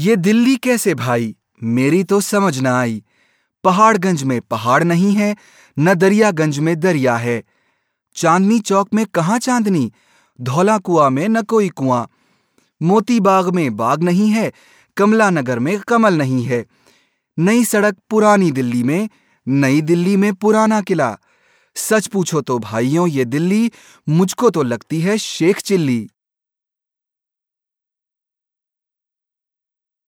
ये दिल्ली कैसे भाई? मेरी तो समझ न आई। पहाड़गंज में पहाड़ नहीं है, न दरियागंज में दरिया है। चांदनी चौक में कहाँ चांदनी? धौला कुआँ में न कोई कुआँ। मोती बाग में बाग नहीं है कमला नगर में कमल नहीं है। नई सड़क पुरानी दिल्ली में, नई दिल्ली में पुराना किला। सच पूछो तो भाइयों, ये दिल्ली मुझको तो लगती है शेख चिल्ली।